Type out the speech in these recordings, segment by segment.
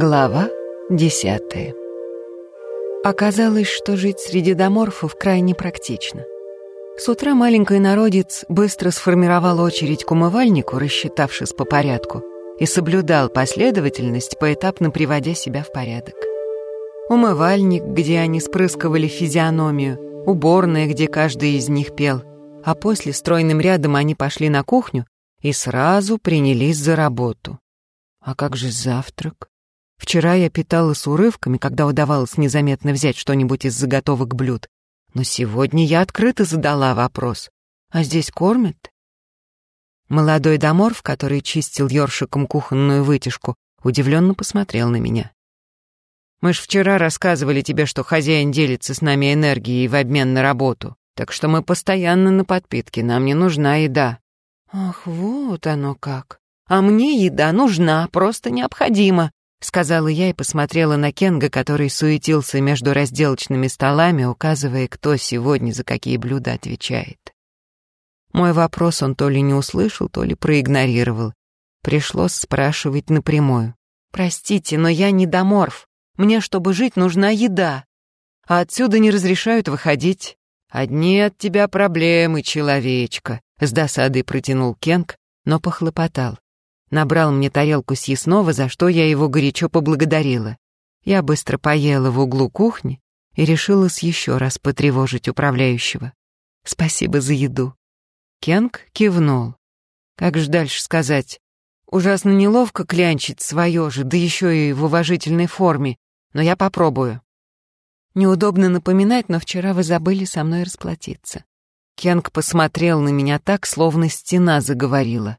Глава десятая. Оказалось, что жить среди доморфов крайне практично. С утра маленький народец быстро сформировал очередь к умывальнику, рассчитавшись по порядку, и соблюдал последовательность, поэтапно приводя себя в порядок. Умывальник, где они спрыскивали физиономию, уборная, где каждый из них пел, а после стройным рядом они пошли на кухню и сразу принялись за работу. А как же завтрак? Вчера я питалась урывками, когда удавалось незаметно взять что-нибудь из заготовок блюд. Но сегодня я открыто задала вопрос. А здесь кормят? Молодой доморф, который чистил ёршиком кухонную вытяжку, удивленно посмотрел на меня. «Мы ж вчера рассказывали тебе, что хозяин делится с нами энергией в обмен на работу, так что мы постоянно на подпитке, нам не нужна еда». «Ах, вот оно как. А мне еда нужна, просто необходима», — сказала я и посмотрела на Кенга, который суетился между разделочными столами, указывая, кто сегодня за какие блюда отвечает. Мой вопрос он то ли не услышал, то ли проигнорировал. Пришлось спрашивать напрямую. «Простите, но я не доморф. Мне, чтобы жить, нужна еда. А отсюда не разрешают выходить. Одни от тебя проблемы, человечка», — с досадой протянул Кенг, но похлопотал. Набрал мне тарелку съестного, за что я его горячо поблагодарила. Я быстро поела в углу кухни и решилась еще раз потревожить управляющего. Спасибо за еду. Кенг кивнул. Как же дальше сказать? Ужасно неловко клянчить свое же, да еще и в уважительной форме, но я попробую. Неудобно напоминать, но вчера вы забыли со мной расплатиться. Кенг посмотрел на меня так, словно стена заговорила.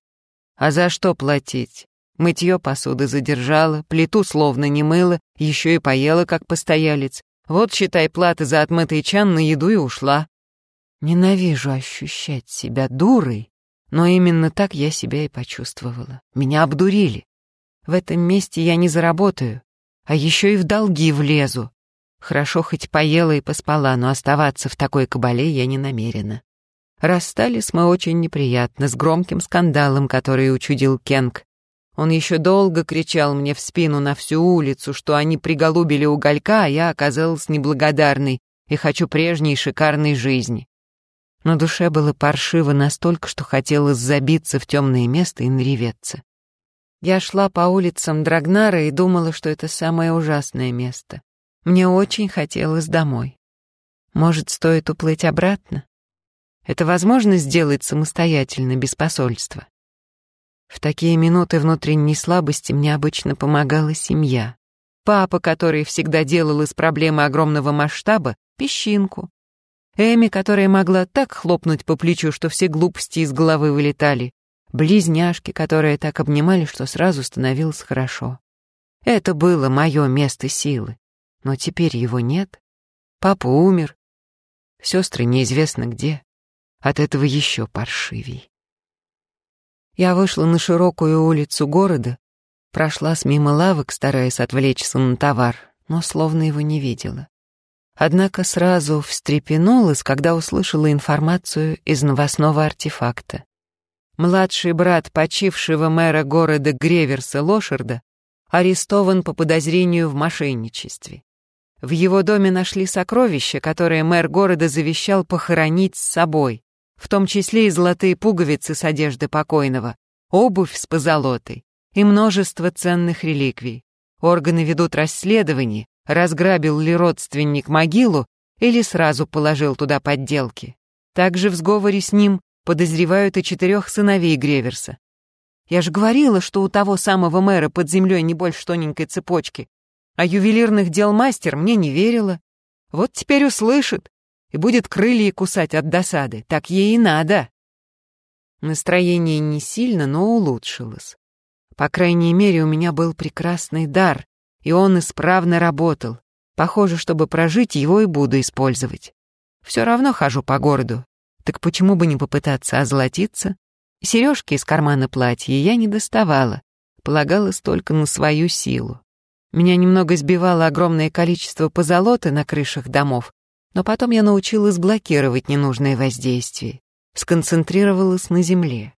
А за что платить? Мытье посуды задержала, плиту словно не мыла, еще и поела, как постоялец. Вот, считай, платы за отмытый чан на еду и ушла. Ненавижу ощущать себя дурой, но именно так я себя и почувствовала. Меня обдурили. В этом месте я не заработаю, а еще и в долги влезу. Хорошо хоть поела и поспала, но оставаться в такой кабале я не намерена. Расстались мы очень неприятно, с громким скандалом, который учудил Кенг. Он еще долго кричал мне в спину на всю улицу, что они приголубили уголька, а я оказалась неблагодарной и хочу прежней шикарной жизни. На душе было паршиво настолько, что хотелось забиться в темное место и нареветься. Я шла по улицам Драгнара и думала, что это самое ужасное место. Мне очень хотелось домой. Может, стоит уплыть обратно? Это возможно сделать самостоятельно, без посольства. В такие минуты внутренней слабости мне обычно помогала семья. Папа, который всегда делал из проблемы огромного масштаба песчинку. Эми, которая могла так хлопнуть по плечу, что все глупости из головы вылетали. Близняшки, которые так обнимали, что сразу становилось хорошо. Это было мое место силы. Но теперь его нет. Папа умер. Сестры неизвестно где. От этого еще паршивей. Я вышла на широкую улицу города, прошла с мимо лавок, стараясь отвлечься на товар, но словно его не видела. Однако сразу встрепенулась, когда услышала информацию из новостного артефакта. Младший брат почившего мэра города Греверса Лошарда арестован по подозрению в мошенничестве. В его доме нашли сокровища, которые мэр города завещал похоронить с собой в том числе и золотые пуговицы с одежды покойного, обувь с позолотой и множество ценных реликвий. Органы ведут расследование, разграбил ли родственник могилу или сразу положил туда подделки. Также в сговоре с ним подозревают и четырех сыновей Греверса. Я же говорила, что у того самого мэра под землей не больше тоненькой цепочки, а ювелирных дел мастер мне не верила. Вот теперь услышит, и будет крылья кусать от досады. Так ей и надо. Настроение не сильно, но улучшилось. По крайней мере, у меня был прекрасный дар, и он исправно работал. Похоже, чтобы прожить, его и буду использовать. Все равно хожу по городу. Так почему бы не попытаться озолотиться? Сережки из кармана платья я не доставала, полагалась только на свою силу. Меня немного сбивало огромное количество позолоты на крышах домов, но потом я научилась блокировать ненужное воздействие, сконцентрировалась на земле.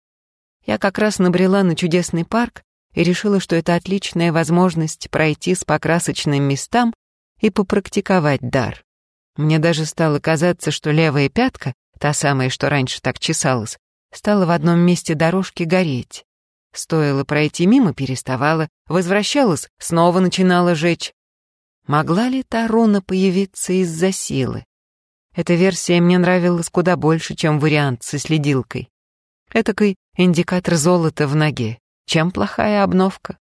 Я как раз набрела на чудесный парк, и решила, что это отличная возможность пройти с покрасочным местам и попрактиковать дар. Мне даже стало казаться, что левая пятка, та самая, что раньше так чесалась, стала в одном месте дорожки гореть. Стоило пройти мимо, переставала, возвращалась, снова начинала жечь. Могла ли та руна появиться из-за силы? Эта версия мне нравилась куда больше, чем вариант со следилкой. Этакой индикатор золота в ноге. Чем плохая обновка?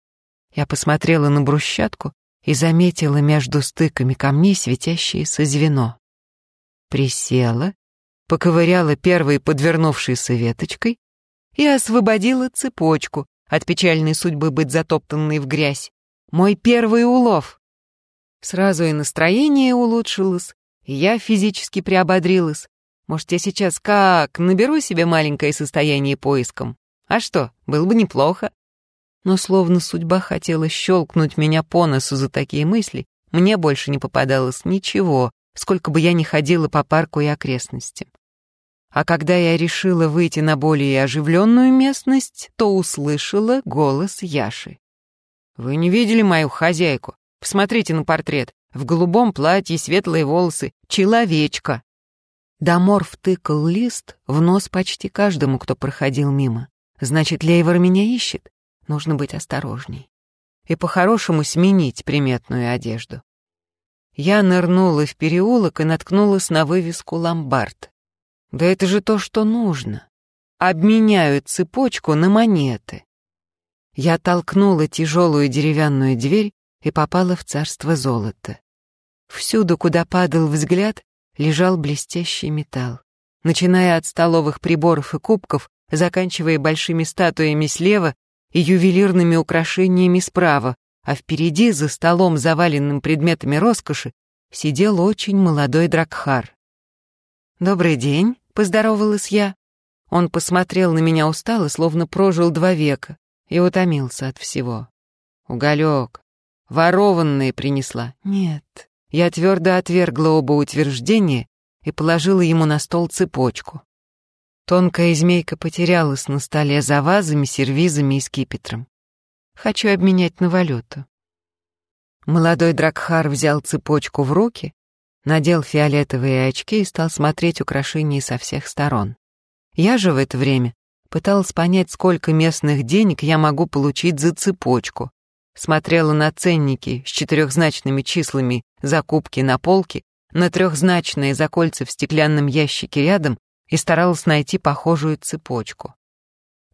Я посмотрела на брусчатку и заметила между стыками камней светящееся звено. Присела, поковыряла первой подвернувшейся веточкой и освободила цепочку от печальной судьбы быть затоптанной в грязь. Мой первый улов. Сразу и настроение улучшилось, и я физически приободрилась. Может, я сейчас как наберу себе маленькое состояние поиском? А что, было бы неплохо. Но словно судьба хотела щелкнуть меня по носу за такие мысли, мне больше не попадалось ничего, сколько бы я ни ходила по парку и окрестностям. А когда я решила выйти на более оживленную местность, то услышала голос Яши. «Вы не видели мою хозяйку? Посмотрите на портрет. В голубом платье, светлые волосы. Человечка!» Дамор втыкал лист в нос почти каждому, кто проходил мимо. Значит, Лейвор меня ищет. Нужно быть осторожней. И по-хорошему сменить приметную одежду. Я нырнула в переулок и наткнулась на вывеску «Ломбард». Да это же то, что нужно. Обменяют цепочку на монеты. Я толкнула тяжелую деревянную дверь и попала в царство золота. Всюду, куда падал взгляд, лежал блестящий металл. Начиная от столовых приборов и кубков, заканчивая большими статуями слева и ювелирными украшениями справа, а впереди, за столом, заваленным предметами роскоши, сидел очень молодой Дракхар. «Добрый день», — поздоровалась я. Он посмотрел на меня устало, словно прожил два века, и утомился от всего. «Уголек, ворованные принесла». «Нет». Я твердо отвергла оба утверждения и положила ему на стол цепочку. Тонкая змейка потерялась на столе за вазами, сервизами и скипетром. Хочу обменять на валюту. Молодой Дракхар взял цепочку в руки надел фиолетовые очки и стал смотреть украшения со всех сторон. Я же в это время пыталась понять, сколько местных денег я могу получить за цепочку. Смотрела на ценники с четырехзначными числами закупки на полке, на трехзначные за кольца в стеклянном ящике рядом и старалась найти похожую цепочку.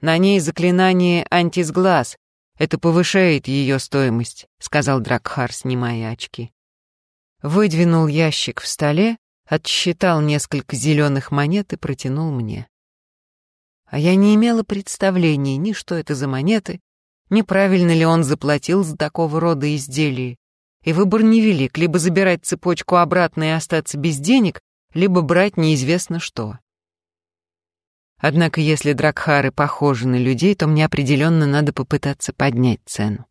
На ней заклинание «Антисглаз». Это повышает ее стоимость, сказал Дракхар, снимая очки выдвинул ящик в столе, отсчитал несколько зеленых монет и протянул мне. А я не имела представления ни что это за монеты, ни правильно ли он заплатил за такого рода изделия. И выбор невелик, либо забирать цепочку обратно и остаться без денег, либо брать неизвестно что. Однако если дракхары похожи на людей, то мне определенно надо попытаться поднять цену.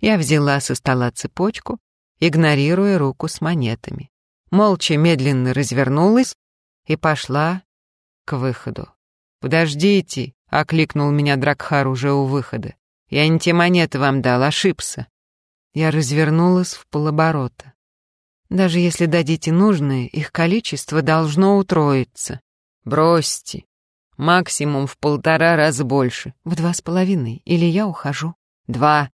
Я взяла со стола цепочку, игнорируя руку с монетами. Молча медленно развернулась и пошла к выходу. «Подождите!» — окликнул меня Дракхар уже у выхода. «Я не те монеты вам дал, ошибся». Я развернулась в полоборота. Даже если дадите нужные, их количество должно утроиться. Бросьте. Максимум в полтора раза больше. В два с половиной. Или я ухожу. Два.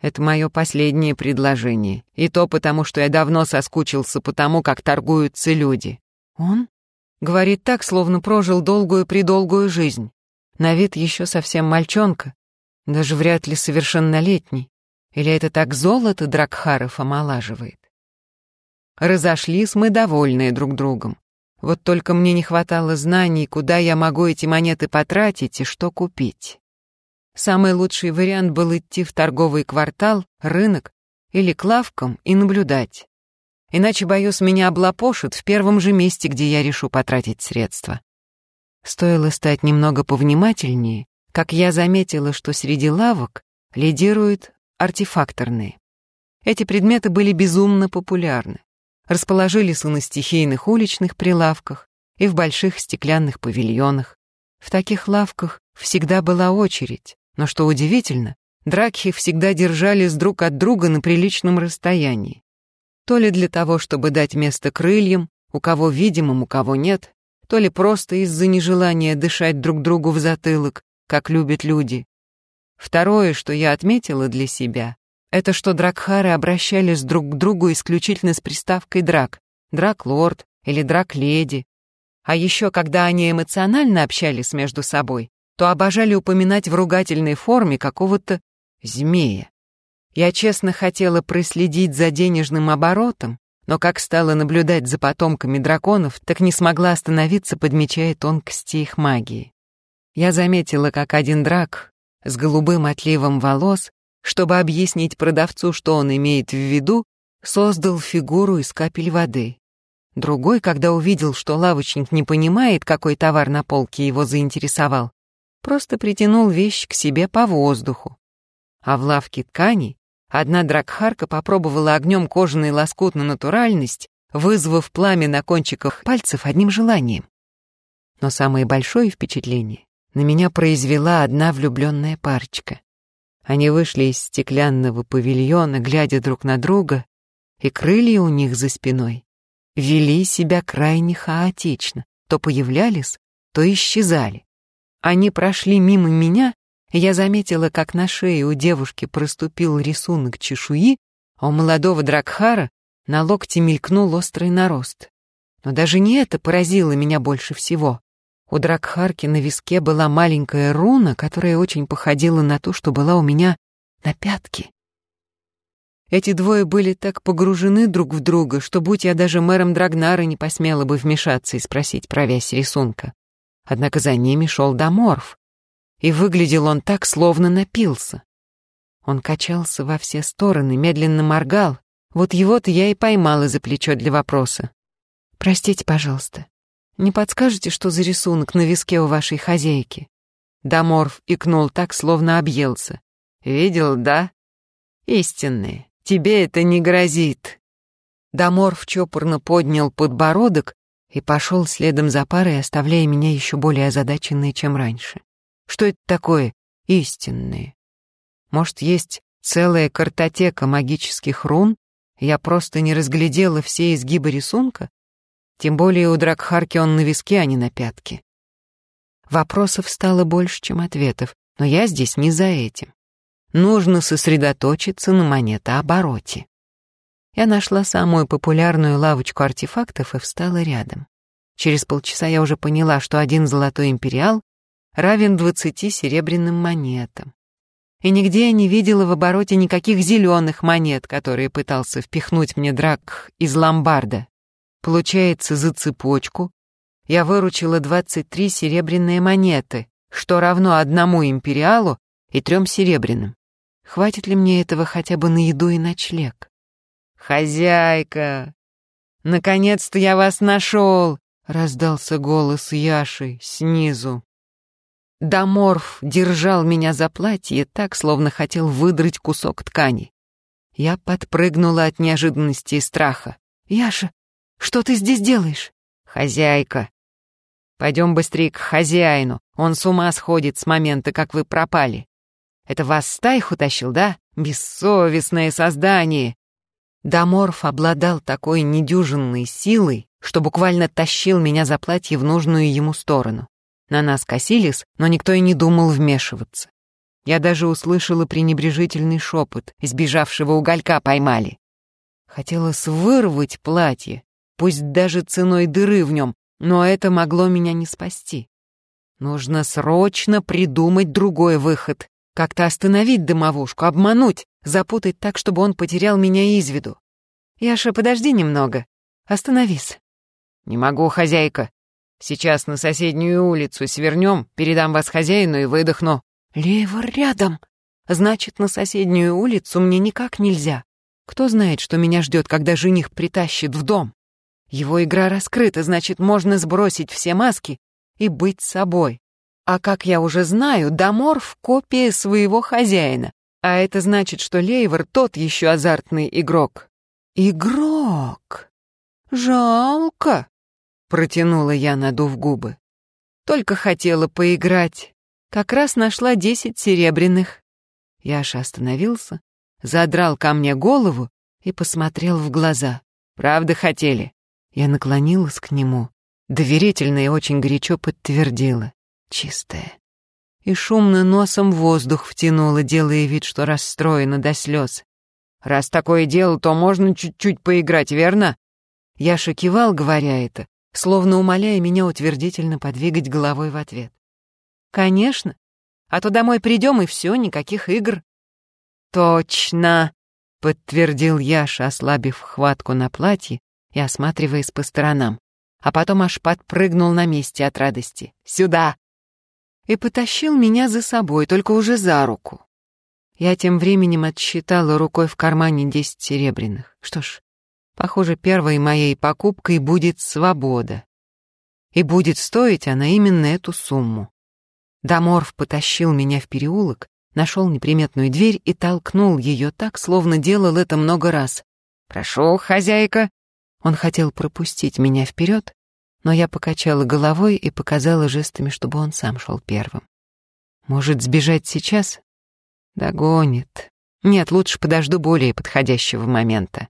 Это мое последнее предложение. И то потому, что я давно соскучился по тому, как торгуются люди. Он? Говорит так, словно прожил долгую-предолгую жизнь. На вид еще совсем мальчонка. Даже вряд ли совершеннолетний. Или это так золото Дракхаров омолаживает? Разошлись мы довольные друг другом. Вот только мне не хватало знаний, куда я могу эти монеты потратить и что купить. Самый лучший вариант был идти в торговый квартал, рынок или к лавкам и наблюдать. Иначе, боюсь, меня облапошат в первом же месте, где я решу потратить средства. Стоило стать немного повнимательнее, как я заметила, что среди лавок лидируют артефакторные. Эти предметы были безумно популярны. Расположились и на стихийных уличных прилавках, и в больших стеклянных павильонах. В таких лавках всегда была очередь, но что удивительно, Дракхи всегда держались друг от друга на приличном расстоянии. То ли для того, чтобы дать место крыльям, у кого видимым, у кого нет, то ли просто из-за нежелания дышать друг другу в затылок, как любят люди. Второе, что я отметила для себя, это что дракхары обращались друг к другу исключительно с приставкой «драк», «драк-лорд» или «драк-леди». А еще, когда они эмоционально общались между собой, то обожали упоминать в ругательной форме какого-то змея. Я честно хотела проследить за денежным оборотом, но как стала наблюдать за потомками драконов, так не смогла остановиться, подмечая тонкости их магии. Я заметила, как один драк с голубым отливом волос, чтобы объяснить продавцу, что он имеет в виду, создал фигуру из капель воды. Другой, когда увидел, что лавочник не понимает, какой товар на полке его заинтересовал, просто притянул вещь к себе по воздуху. А в лавке тканей одна дракхарка попробовала огнем кожаный лоскут на натуральность, вызвав пламя на кончиках пальцев одним желанием. Но самое большое впечатление на меня произвела одна влюбленная парочка. Они вышли из стеклянного павильона, глядя друг на друга, и крылья у них за спиной вели себя крайне хаотично, то появлялись, то исчезали. Они прошли мимо меня, и я заметила, как на шее у девушки проступил рисунок чешуи, а у молодого Дракхара на локте мелькнул острый нарост. Но даже не это поразило меня больше всего. У Дракхарки на виске была маленькая руна, которая очень походила на ту, что была у меня на пятке. Эти двое были так погружены друг в друга, что, будь я даже мэром Драгнара, не посмела бы вмешаться и спросить про вязь рисунка. Однако за ними шел Даморф, и выглядел он так, словно напился. Он качался во все стороны, медленно моргал. Вот его-то я и поймала за плечо для вопроса. «Простите, пожалуйста, не подскажете, что за рисунок на виске у вашей хозяйки?» Даморф икнул так, словно объелся. «Видел, да? Истинные. Тебе это не грозит». Даморф чопорно поднял подбородок и пошел следом за парой, оставляя меня еще более озадаченной, чем раньше. Что это такое истинные? Может, есть целая картотека магических рун? Я просто не разглядела все изгибы рисунка? Тем более у Дракхарки он на виске, а не на пятке. Вопросов стало больше, чем ответов, но я здесь не за этим. Нужно сосредоточиться на монетообороте. Я нашла самую популярную лавочку артефактов и встала рядом. Через полчаса я уже поняла, что один золотой империал равен двадцати серебряным монетам. И нигде я не видела в обороте никаких зеленых монет, которые пытался впихнуть мне драк из ломбарда. Получается, за цепочку я выручила 23 серебряные монеты, что равно одному империалу и трем серебряным. Хватит ли мне этого хотя бы на еду и ночлег? «Хозяйка! Наконец-то я вас нашел!» — раздался голос Яши снизу. Даморф держал меня за платье так, словно хотел выдрать кусок ткани. Я подпрыгнула от неожиданности и страха. «Яша, что ты здесь делаешь?» «Хозяйка». «Пойдем быстрее к хозяину. Он с ума сходит с момента, как вы пропали. Это вас стайх утащил, да? Бессовестное создание!» Даморф обладал такой недюжинной силой, что буквально тащил меня за платье в нужную ему сторону. На нас косились, но никто и не думал вмешиваться. Я даже услышала пренебрежительный шепот, избежавшего уголька поймали. Хотелось вырвать платье, пусть даже ценой дыры в нем, но это могло меня не спасти. Нужно срочно придумать другой выход. Как-то остановить домовушку, обмануть, запутать так, чтобы он потерял меня из виду. Яша, подожди немного. Остановись. Не могу, хозяйка. Сейчас на соседнюю улицу свернем, передам вас хозяину и выдохну. Левор рядом. Значит, на соседнюю улицу мне никак нельзя. Кто знает, что меня ждет, когда жених притащит в дом? Его игра раскрыта, значит, можно сбросить все маски и быть собой. А как я уже знаю, Даморф — копия своего хозяина. А это значит, что Лейвор тот еще азартный игрок. Игрок? Жалко, протянула я, надув губы. Только хотела поиграть. Как раз нашла десять серебряных. Яша остановился, задрал ко мне голову и посмотрел в глаза. «Правда хотели?» Я наклонилась к нему, доверительно и очень горячо подтвердила. Чистая. И шумно носом воздух втянула, делая вид, что расстроена до слез. «Раз такое дело, то можно чуть-чуть поиграть, верно?» Яша кивал, говоря это, словно умоляя меня утвердительно подвигать головой в ответ. «Конечно. А то домой придем, и все, никаких игр». «Точно!» — подтвердил Яша, ослабив хватку на платье и осматриваясь по сторонам, а потом аж подпрыгнул на месте от радости. «Сюда!» И потащил меня за собой, только уже за руку. Я тем временем отсчитала рукой в кармане десять серебряных. Что ж, похоже, первой моей покупкой будет свобода. И будет стоить она именно эту сумму. Даморф потащил меня в переулок, нашел неприметную дверь и толкнул ее так, словно делал это много раз. «Прошу, хозяйка!» Он хотел пропустить меня вперед, но я покачала головой и показала жестами, чтобы он сам шел первым. Может, сбежать сейчас? Догонит. Нет, лучше подожду более подходящего момента.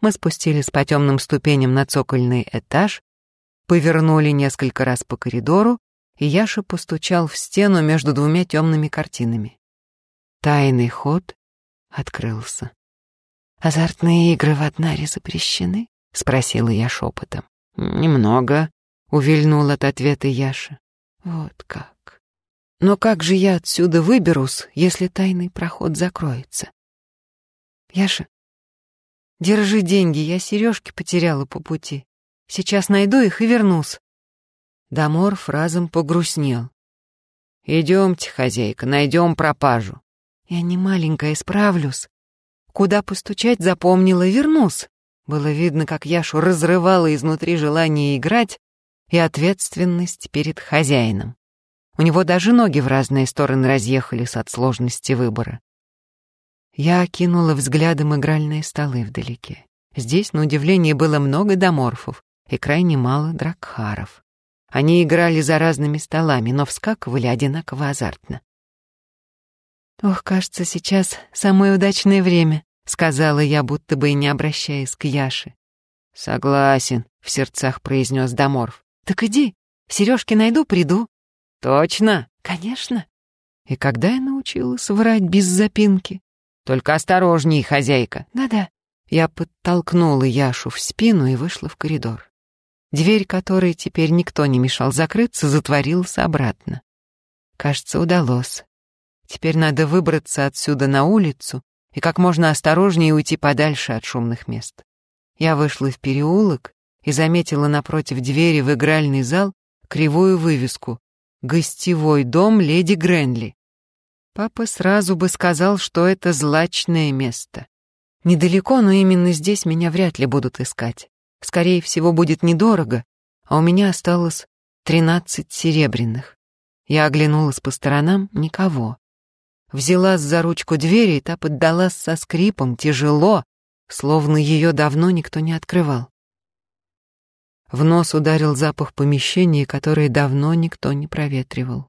Мы спустились по темным ступеням на цокольный этаж, повернули несколько раз по коридору, и Яша постучал в стену между двумя темными картинами. Тайный ход открылся. «Азартные игры в Однаре запрещены?» — спросила я шепотом. «Немного», — увильнул от ответа Яша. «Вот как. Но как же я отсюда выберусь, если тайный проход закроется?» «Яша, держи деньги, я сережки потеряла по пути. Сейчас найду их и вернусь». Даморф разом погрустнел. «Идемте, хозяйка, найдем пропажу». «Я не маленькая, справлюсь. Куда постучать запомнила, вернусь». Было видно, как Яшу разрывало изнутри желание играть и ответственность перед хозяином. У него даже ноги в разные стороны разъехались от сложности выбора. Я окинула взглядом игральные столы вдалеке. Здесь, на удивление, было много доморфов и крайне мало дракхаров. Они играли за разными столами, но вскакивали одинаково азартно. Ох, кажется, сейчас самое удачное время. — сказала я, будто бы и не обращаясь к Яше. «Согласен», — в сердцах произнес Даморф. «Так иди, сережки найду, приду». «Точно?» «Конечно». И когда я научилась врать без запинки? «Только осторожней, хозяйка». «Да-да». Я подтолкнула Яшу в спину и вышла в коридор. Дверь, которой теперь никто не мешал закрыться, затворилась обратно. Кажется, удалось. Теперь надо выбраться отсюда на улицу и как можно осторожнее уйти подальше от шумных мест. Я вышла в переулок и заметила напротив двери в игральный зал кривую вывеску «Гостевой дом леди Гренли». Папа сразу бы сказал, что это злачное место. Недалеко, но именно здесь меня вряд ли будут искать. Скорее всего, будет недорого, а у меня осталось тринадцать серебряных. Я оглянулась по сторонам — никого взялась за ручку двери, и та поддалась со скрипом, тяжело, словно ее давно никто не открывал. В нос ударил запах помещения, которое давно никто не проветривал.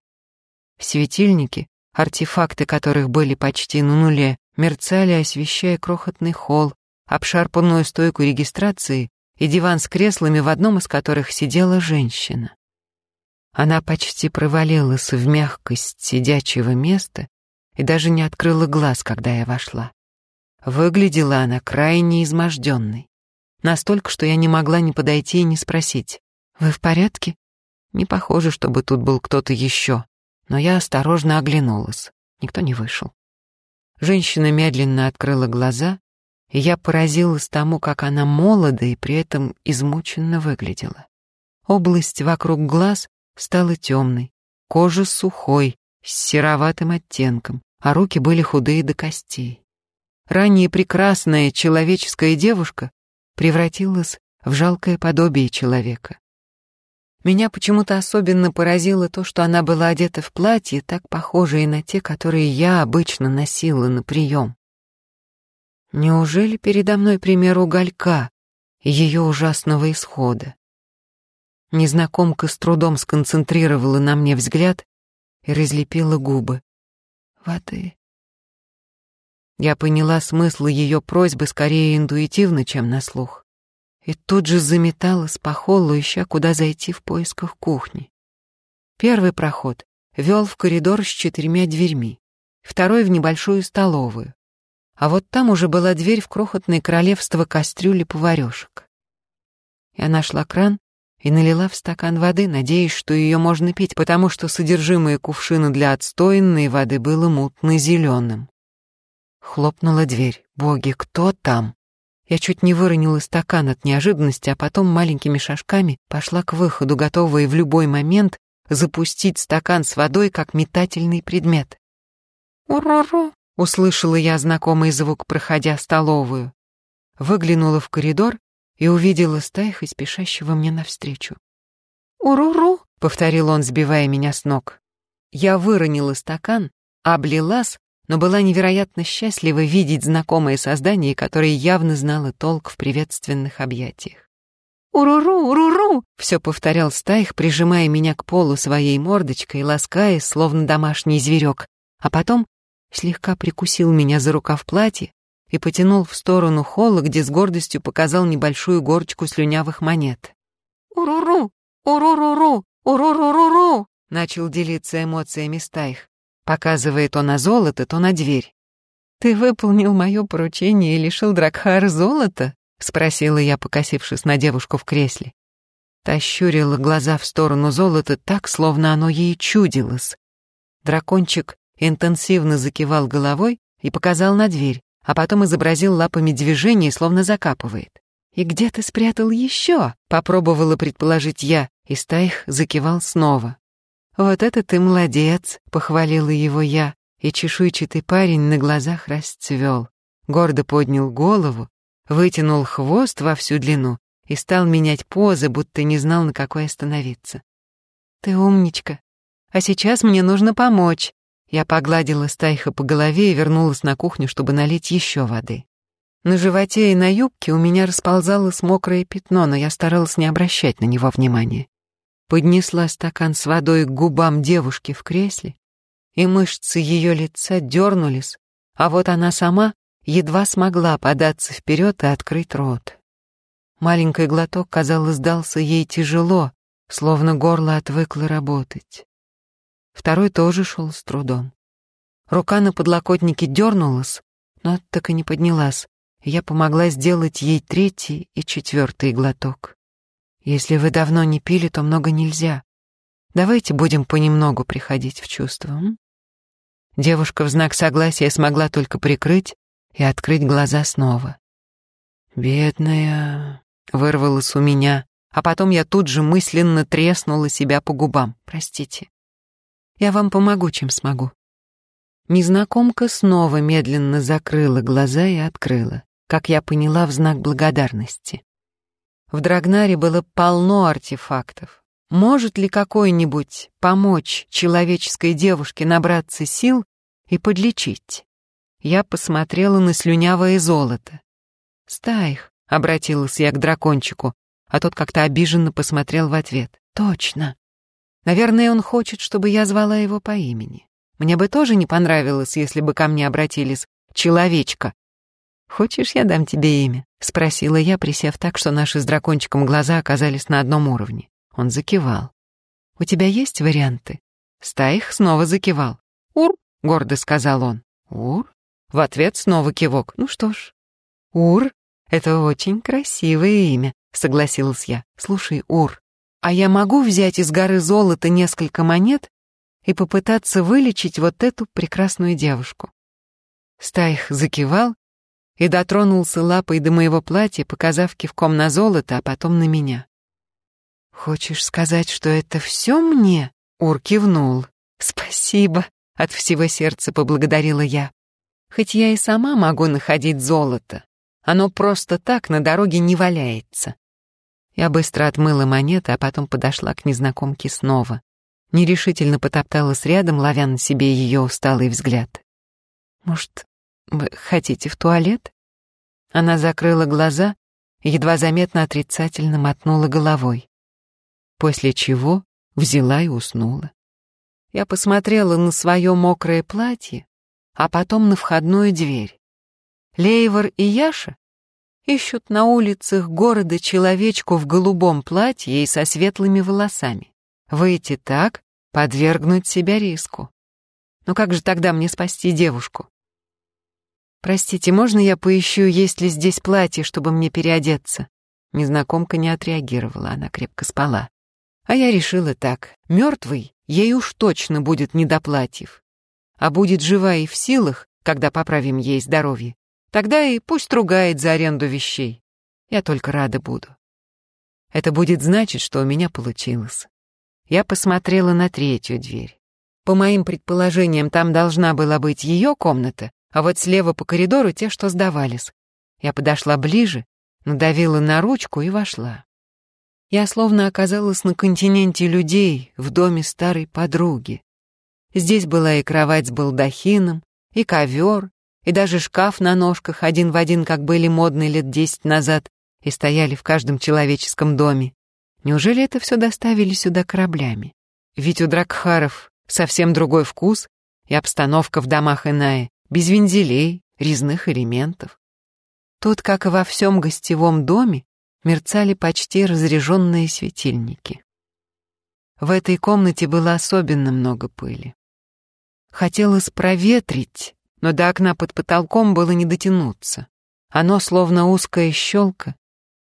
Светильники, артефакты которых были почти на нуле, мерцали, освещая крохотный холл, обшарпанную стойку регистрации и диван с креслами, в одном из которых сидела женщина. Она почти провалилась в мягкость сидячего места и даже не открыла глаз, когда я вошла. Выглядела она крайне изможденной. Настолько, что я не могла ни подойти и не спросить. «Вы в порядке?» Не похоже, чтобы тут был кто-то еще, но я осторожно оглянулась. Никто не вышел. Женщина медленно открыла глаза, и я поразилась тому, как она молода и при этом измученно выглядела. Область вокруг глаз стала темной, кожа сухой, с сероватым оттенком, а руки были худые до костей. Ранее прекрасная человеческая девушка превратилась в жалкое подобие человека. Меня почему-то особенно поразило то, что она была одета в платье, так похожее на те, которые я обычно носила на прием. Неужели передо мной пример уголька ее ужасного исхода? Незнакомка с трудом сконцентрировала на мне взгляд и разлепила губы. Воды. Я поняла смысл ее просьбы скорее интуитивно, чем на слух. И тут же заметалась по холлу, ища, куда зайти в поисках кухни. Первый проход вел в коридор с четырьмя дверьми, второй — в небольшую столовую. А вот там уже была дверь в крохотное королевство кастрюли поварешек. Я нашла кран и налила в стакан воды, надеясь, что ее можно пить, потому что содержимое кувшина для отстоянной воды было мутно-зеленым. Хлопнула дверь. Боги, кто там? Я чуть не выронила стакан от неожиданности, а потом маленькими шажками пошла к выходу, готовая в любой момент запустить стакан с водой, как метательный предмет. «Урару!» — услышала я знакомый звук, проходя столовую. Выглянула в коридор и увидела стайха, спешащего мне навстречу. «Уруру!» — повторил он, сбивая меня с ног. Я выронила стакан, облилась, но была невероятно счастлива видеть знакомое создание, которое явно знало толк в приветственных объятиях. «Уруру! Уруру!» — все повторял стайх, прижимая меня к полу своей мордочкой, лаская, словно домашний зверек, а потом слегка прикусил меня за рукав платья и потянул в сторону холла, где с гордостью показал небольшую горочку слюнявых монет. «Уруру! Уруруру! Уруруруру!» начал делиться эмоциями Стайх. Показывая то на золото, то на дверь. «Ты выполнил мое поручение и лишил Дракхара золота?» — спросила я, покосившись на девушку в кресле. Та щурила глаза в сторону золота так, словно оно ей чудилось. Дракончик интенсивно закивал головой и показал на дверь, а потом изобразил лапами движение, словно закапывает. «И где ты спрятал еще?» — попробовала предположить я, и Стайх закивал снова. «Вот это ты молодец!» — похвалила его я, и чешуйчатый парень на глазах расцвел. Гордо поднял голову, вытянул хвост во всю длину и стал менять позы, будто не знал, на какой остановиться. «Ты умничка. А сейчас мне нужно помочь», я погладила Стайха по голове и вернулась на кухню, чтобы налить еще воды. На животе и на юбке у меня расползалось мокрое пятно, но я старалась не обращать на него внимания. Поднесла стакан с водой к губам девушки в кресле, и мышцы ее лица дернулись, а вот она сама едва смогла податься вперед и открыть рот. Маленький глоток, казалось, дался ей тяжело, словно горло отвыкло работать. Второй тоже шел с трудом. Рука на подлокотнике дернулась, но так и не поднялась. Я помогла сделать ей третий и четвертый глоток. Если вы давно не пили, то много нельзя. Давайте будем понемногу приходить в чувство. М? Девушка в знак согласия смогла только прикрыть и открыть глаза снова. «Бедная...» — вырвалась у меня, а потом я тут же мысленно треснула себя по губам. «Простите». Я вам помогу, чем смогу». Незнакомка снова медленно закрыла глаза и открыла, как я поняла, в знак благодарности. В Драгнаре было полно артефактов. Может ли какой-нибудь помочь человеческой девушке набраться сил и подлечить? Я посмотрела на слюнявое золото. «Стаих», — обратилась я к дракончику, а тот как-то обиженно посмотрел в ответ. «Точно. Наверное, он хочет, чтобы я звала его по имени. Мне бы тоже не понравилось, если бы ко мне обратились «человечка». «Хочешь, я дам тебе имя?» — спросила я, присев так, что наши с дракончиком глаза оказались на одном уровне. Он закивал. «У тебя есть варианты?» Стаих снова закивал. «Ур!» — гордо сказал он. «Ур?» В ответ снова кивок. «Ну что ж, Ур — это очень красивое имя», — согласилась я. «Слушай, Ур, а я могу взять из горы золота несколько монет и попытаться вылечить вот эту прекрасную девушку. Стаих закивал и дотронулся лапой до моего платья, показав кивком на золото, а потом на меня. «Хочешь сказать, что это все мне?» Ур кивнул. «Спасибо», — от всего сердца поблагодарила я. «Хоть я и сама могу находить золото, оно просто так на дороге не валяется. Я быстро отмыла монеты, а потом подошла к незнакомке снова. Нерешительно потопталась рядом, ловя на себе ее усталый взгляд. «Может, вы хотите в туалет?» Она закрыла глаза едва заметно отрицательно мотнула головой. После чего взяла и уснула. Я посмотрела на свое мокрое платье, а потом на входную дверь. Лейвор и Яша ищут на улицах города человечку в голубом платье и со светлыми волосами. Выйти так, подвергнуть себя риску. Но как же тогда мне спасти девушку? «Простите, можно я поищу, есть ли здесь платье, чтобы мне переодеться?» Незнакомка не отреагировала, она крепко спала. А я решила так, мертвый ей уж точно будет не до. А будет жива и в силах, когда поправим ей здоровье, тогда и пусть ругает за аренду вещей. Я только рада буду. Это будет значить, что у меня получилось. Я посмотрела на третью дверь. По моим предположениям, там должна была быть ее комната, а вот слева по коридору те, что сдавались. Я подошла ближе, надавила на ручку и вошла. Я словно оказалась на континенте людей, в доме старой подруги. Здесь была и кровать с балдахином, и ковер, и даже шкаф на ножках один в один, как были модны лет десять назад и стояли в каждом человеческом доме. Неужели это все доставили сюда кораблями? Ведь у Дракхаров совсем другой вкус и обстановка в домах иная, без вензелей, резных элементов. Тут, как и во всем гостевом доме, мерцали почти разряженные светильники. В этой комнате было особенно много пыли. Хотелось проветрить, но до окна под потолком было не дотянуться. Оно, словно узкая щелка,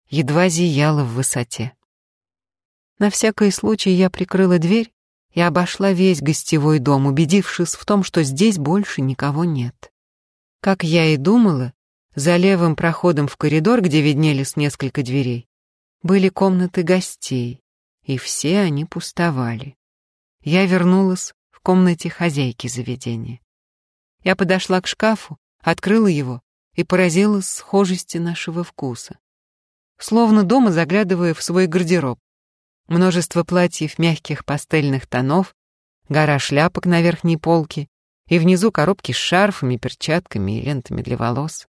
едва зияло в высоте. На всякий случай я прикрыла дверь и обошла весь гостевой дом, убедившись в том, что здесь больше никого нет. Как я и думала, за левым проходом в коридор, где виднелись несколько дверей, были комнаты гостей, и все они пустовали. Я вернулась в комнате хозяйки заведения. Я подошла к шкафу, открыла его и поразилась схожести нашего вкуса. Словно дома заглядывая в свой гардероб. Множество платьев мягких пастельных тонов, гора шляпок на верхней полке и внизу коробки с шарфами, перчатками и лентами для волос.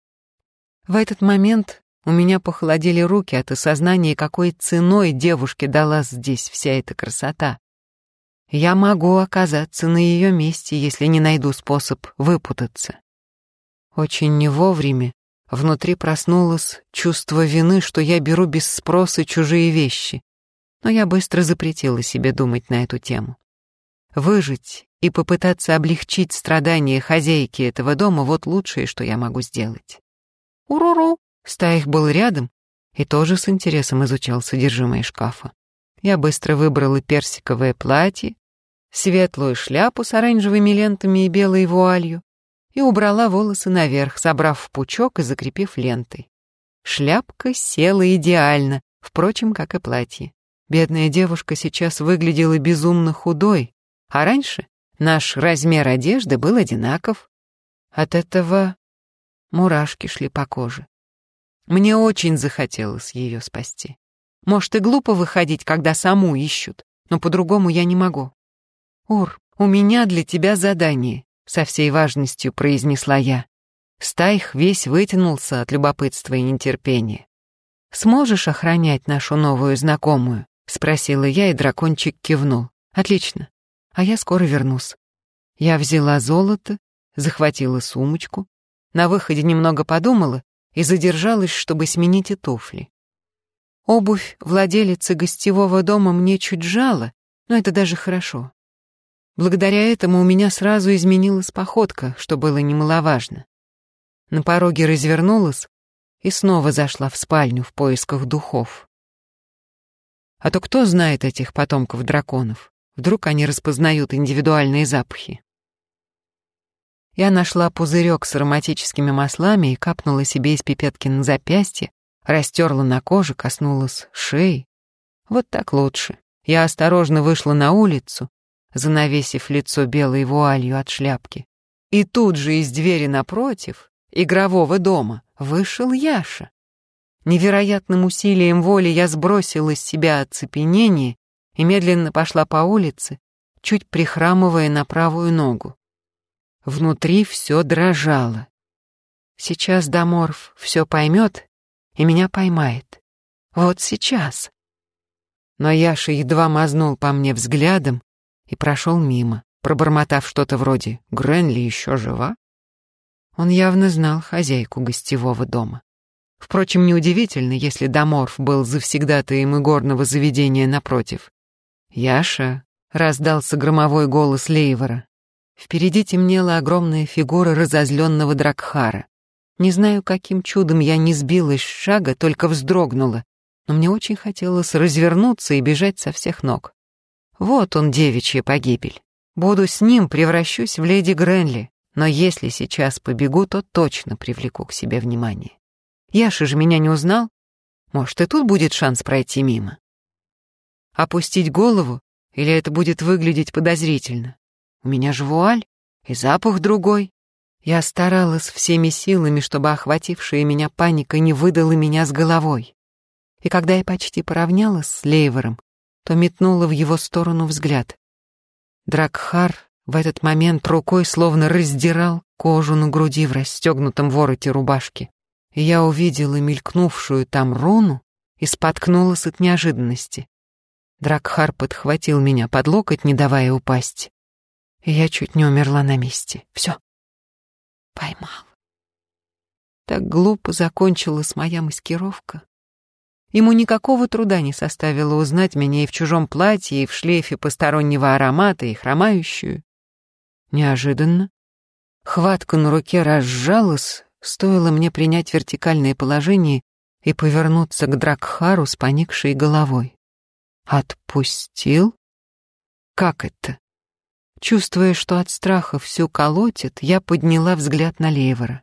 В этот момент у меня похолодели руки от осознания, какой ценой девушке дала здесь вся эта красота. Я могу оказаться на ее месте, если не найду способ выпутаться. Очень не вовремя внутри проснулось чувство вины, что я беру без спроса чужие вещи. Но я быстро запретила себе думать на эту тему. Выжить и попытаться облегчить страдания хозяйки этого дома — вот лучшее, что я могу сделать. «Уруру!» Стаих был рядом и тоже с интересом изучал содержимое шкафа. Я быстро выбрала персиковое платье, светлую шляпу с оранжевыми лентами и белой вуалью и убрала волосы наверх, собрав в пучок и закрепив лентой. Шляпка села идеально, впрочем, как и платье. Бедная девушка сейчас выглядела безумно худой, а раньше наш размер одежды был одинаков. От этого мурашки шли по коже. Мне очень захотелось ее спасти. Может, и глупо выходить, когда саму ищут, но по-другому я не могу. «Ур, у меня для тебя задание», — со всей важностью произнесла я. Стайх весь вытянулся от любопытства и нетерпения. «Сможешь охранять нашу новую знакомую?» — спросила я, и дракончик кивнул. «Отлично. А я скоро вернусь». Я взяла золото, захватила сумочку, на выходе немного подумала и задержалась, чтобы сменить и туфли. Обувь владелицы гостевого дома мне чуть жала, но это даже хорошо. Благодаря этому у меня сразу изменилась походка, что было немаловажно. На пороге развернулась и снова зашла в спальню в поисках духов. А то кто знает этих потомков драконов? Вдруг они распознают индивидуальные запахи. Я нашла пузырек с ароматическими маслами и капнула себе из пипетки на запястье, растерла на коже, коснулась шеи. Вот так лучше. Я осторожно вышла на улицу, занавесив лицо белой вуалью от шляпки. И тут же из двери напротив, игрового дома, вышел Яша. Невероятным усилием воли я сбросила с себя оцепенение и медленно пошла по улице, чуть прихрамывая на правую ногу. Внутри все дрожало. Сейчас Даморф все поймет и меня поймает. Вот сейчас. Но Яша едва мазнул по мне взглядом и прошел мимо, пробормотав что-то вроде «Гренли еще жива?». Он явно знал хозяйку гостевого дома. Впрочем, неудивительно, если Даморф был завсегдатаем игорного заведения напротив. «Яша!» — раздался громовой голос Лейвора. Впереди темнела огромная фигура разозленного Дракхара. Не знаю, каким чудом я не сбилась с шага, только вздрогнула, но мне очень хотелось развернуться и бежать со всех ног. Вот он, девичья погибель. Буду с ним, превращусь в леди Гренли, но если сейчас побегу, то точно привлеку к себе внимание. Яша же меня не узнал. Может, и тут будет шанс пройти мимо. Опустить голову, или это будет выглядеть подозрительно? У меня же вуаль, и запах другой. Я старалась всеми силами, чтобы охватившая меня паника не выдала меня с головой. И когда я почти поравнялась с Лейвером, то метнула в его сторону взгляд. Дракхар в этот момент рукой словно раздирал кожу на груди в расстегнутом вороте рубашки. Я увидела мелькнувшую там руну и споткнулась от неожиданности. Дракхар подхватил меня под локоть, не давая упасть. Я чуть не умерла на месте. Все. Поймал. Так глупо закончилась моя маскировка. Ему никакого труда не составило узнать меня и в чужом платье, и в шлейфе постороннего аромата, и хромающую. Неожиданно хватка на руке разжалась, стоило мне принять вертикальное положение и повернуться к Дракхару с поникшей головой. Отпустил? Как это? Чувствуя, что от страха всю колотит, я подняла взгляд на Лейвора.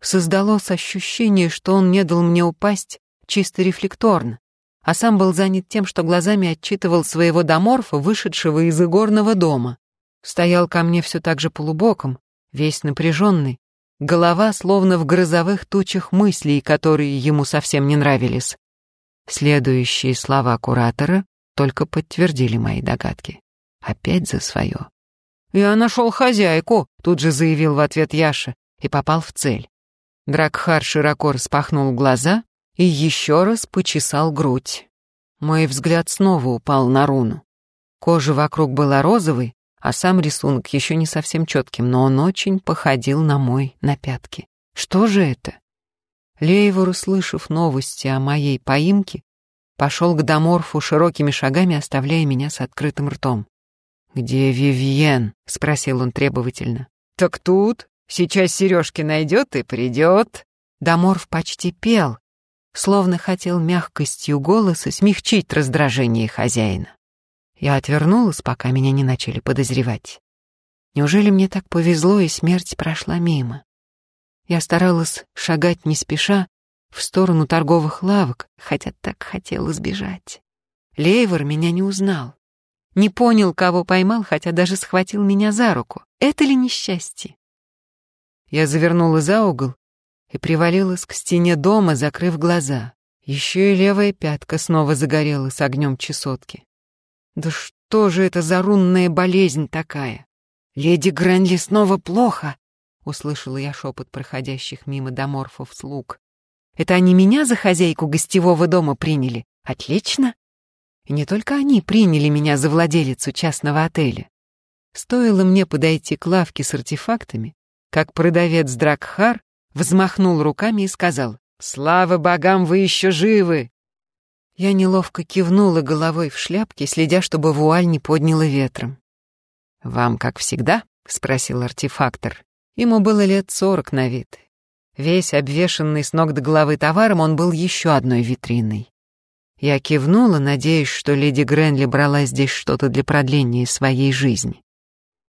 Создалось ощущение, что он не дал мне упасть чисто рефлекторно, а сам был занят тем, что глазами отчитывал своего доморфа, вышедшего из игорного дома. Стоял ко мне все так же полубоком, весь напряженный, голова словно в грозовых тучах мыслей, которые ему совсем не нравились. Следующие слова куратора только подтвердили мои догадки. Опять за свое. «Я нашел хозяйку», — тут же заявил в ответ Яша и попал в цель. Дракхар широко распахнул глаза и еще раз почесал грудь. Мой взгляд снова упал на руну. Кожа вокруг была розовой, а сам рисунок еще не совсем четким, но он очень походил на мой на пятки. Что же это? Лейвор, услышав новости о моей поимке, пошел к Доморфу широкими шагами, оставляя меня с открытым ртом. «Где Вивьен?» — спросил он требовательно. «Так тут. Сейчас сережки найдет и придет». Доморф почти пел, словно хотел мягкостью голоса смягчить раздражение хозяина. Я отвернулась, пока меня не начали подозревать. Неужели мне так повезло, и смерть прошла мимо? Я старалась шагать не спеша в сторону торговых лавок, хотя так хотела сбежать. Лейвор меня не узнал. Не понял, кого поймал, хотя даже схватил меня за руку. Это ли несчастье? Я завернула за угол и привалилась к стене дома, закрыв глаза. Еще и левая пятка снова загорелась огнем чесотки. Да что же это за рунная болезнь такая? Леди Гренли снова плохо. Услышала я шепот проходящих мимо доморфов слуг. Это они меня за хозяйку гостевого дома приняли? Отлично. И не только они приняли меня за владелицу частного отеля. Стоило мне подойти к лавке с артефактами, как продавец Дракхар взмахнул руками и сказал «Слава богам, вы еще живы!» Я неловко кивнула головой в шляпке, следя, чтобы вуаль не подняла ветром. «Вам как всегда?» — спросил артефактор. Ему было лет сорок на вид. Весь обвешанный с ног до головы товаром он был еще одной витриной. Я кивнула, надеясь, что леди Гренли брала здесь что-то для продления своей жизни.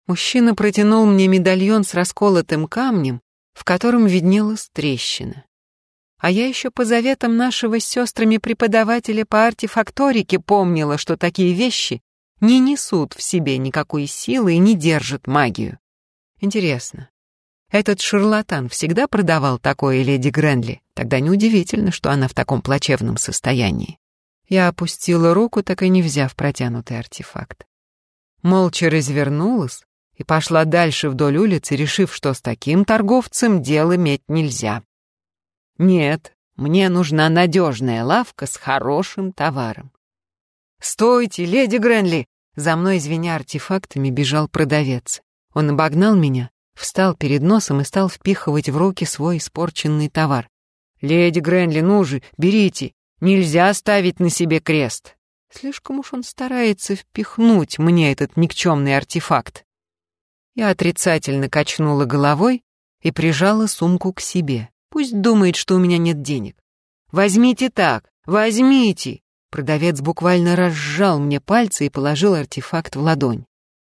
Мужчина протянул мне медальон с расколотым камнем, в котором виднелась трещина. А я еще по заветам нашего с сестрами преподавателя по артефакторике помнила, что такие вещи не несут в себе никакой силы и не держат магию. Интересно, этот шарлатан всегда продавал такое леди Гренли. Тогда неудивительно, что она в таком плачевном состоянии. Я опустила руку, так и не взяв протянутый артефакт. Молча развернулась и пошла дальше вдоль улицы, решив, что с таким торговцем дел иметь нельзя. Нет, мне нужна надежная лавка с хорошим товаром. «Стойте, леди Гренли!» За мной, звеня артефактами, бежал продавец. Он обогнал меня, встал перед носом и стал впихивать в руки свой испорченный товар. «Леди Гренли, ну же, берите! Нельзя ставить на себе крест!» Слишком уж он старается впихнуть мне этот никчемный артефакт. Я отрицательно качнула головой и прижала сумку к себе. Пусть думает, что у меня нет денег. «Возьмите так, возьмите!» Продавец буквально разжал мне пальцы и положил артефакт в ладонь.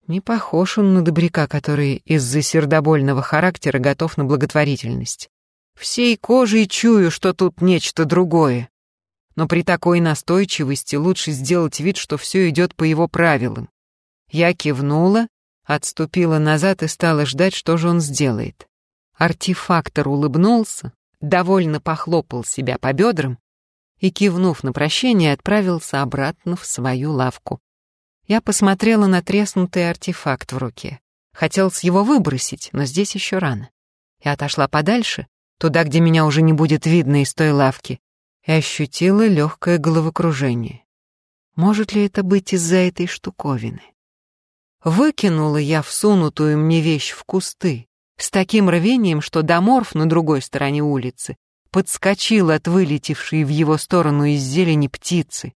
Не похож он на добряка, который из-за сердобольного характера готов на благотворительность. Всей кожей чую, что тут нечто другое. Но при такой настойчивости лучше сделать вид, что все идет по его правилам. Я кивнула, отступила назад и стала ждать, что же он сделает. Артефактор улыбнулся, довольно похлопал себя по бедрам и, кивнув на прощение, отправился обратно в свою лавку. Я посмотрела на треснутый артефакт в руке. Хотелось его выбросить, но здесь еще рано. Я отошла подальше, туда, где меня уже не будет видно из той лавки, и ощутила легкое головокружение. Может ли это быть из-за этой штуковины? Выкинула я всунутую мне вещь в кусты с таким рвением, что Доморф на другой стороне улицы подскочил от вылетевшей в его сторону из зелени птицы.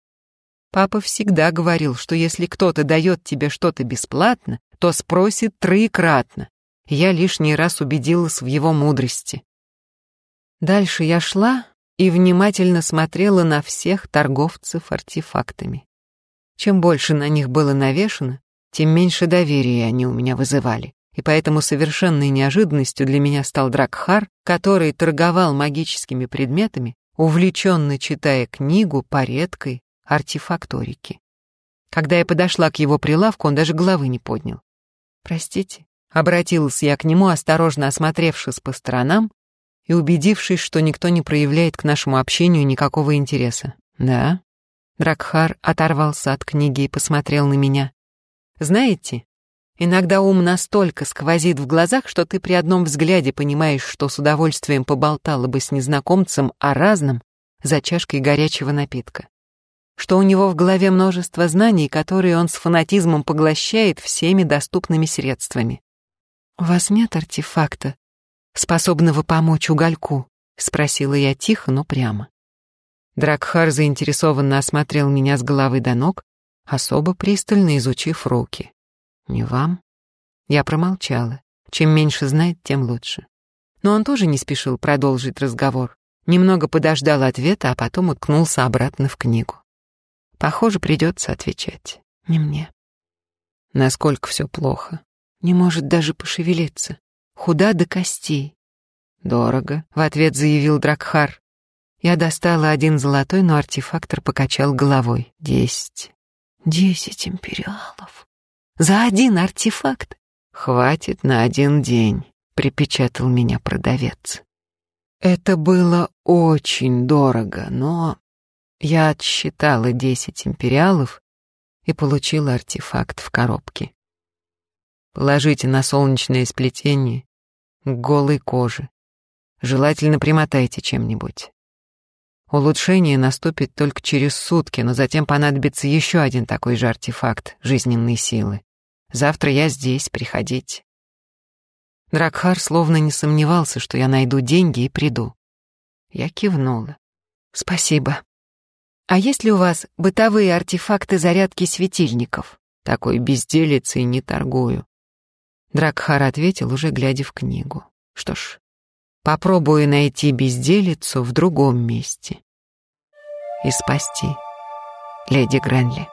Папа всегда говорил, что если кто-то дает тебе что-то бесплатно, то спросит троекратно. Я лишний раз убедилась в его мудрости. Дальше я шла и внимательно смотрела на всех торговцев артефактами. Чем больше на них было навешано, тем меньше доверия они у меня вызывали и поэтому совершенной неожиданностью для меня стал Дракхар, который торговал магическими предметами, увлеченно читая книгу по редкой артефакторике. Когда я подошла к его прилавку, он даже головы не поднял. «Простите», — обратилась я к нему, осторожно осмотревшись по сторонам и убедившись, что никто не проявляет к нашему общению никакого интереса. «Да?» Дракхар оторвался от книги и посмотрел на меня. «Знаете, Иногда ум настолько сквозит в глазах, что ты при одном взгляде понимаешь, что с удовольствием поболтала бы с незнакомцем о разном за чашкой горячего напитка. Что у него в голове множество знаний, которые он с фанатизмом поглощает всеми доступными средствами. «У вас нет артефакта, способного помочь угольку?» — спросила я тихо, но прямо. Дракхар заинтересованно осмотрел меня с головы до ног, особо пристально изучив руки. Не вам? Я промолчала. Чем меньше знает, тем лучше. Но он тоже не спешил продолжить разговор. Немного подождал ответа, а потом уткнулся обратно в книгу. Похоже, придется отвечать. Не мне. Насколько все плохо. Не может даже пошевелиться. Худа до костей. Дорого, в ответ заявил Дракхар. Я достала один золотой, но артефактор покачал головой. Десять. Десять империалов. За один артефакт? Хватит на один день, припечатал меня продавец. Это было очень дорого, но я отсчитала десять империалов и получила артефакт в коробке. Положите на солнечное сплетение к голой коже. Желательно примотайте чем-нибудь. Улучшение наступит только через сутки, но затем понадобится еще один такой же артефакт жизненной силы. Завтра я здесь, приходите. Дракхар словно не сомневался, что я найду деньги и приду. Я кивнула. Спасибо. А есть ли у вас бытовые артефакты зарядки светильников? Такой безделицей не торгую. Дракхар ответил, уже глядя в книгу. Что ж, попробую найти безделицу в другом месте и спасти леди Гренли.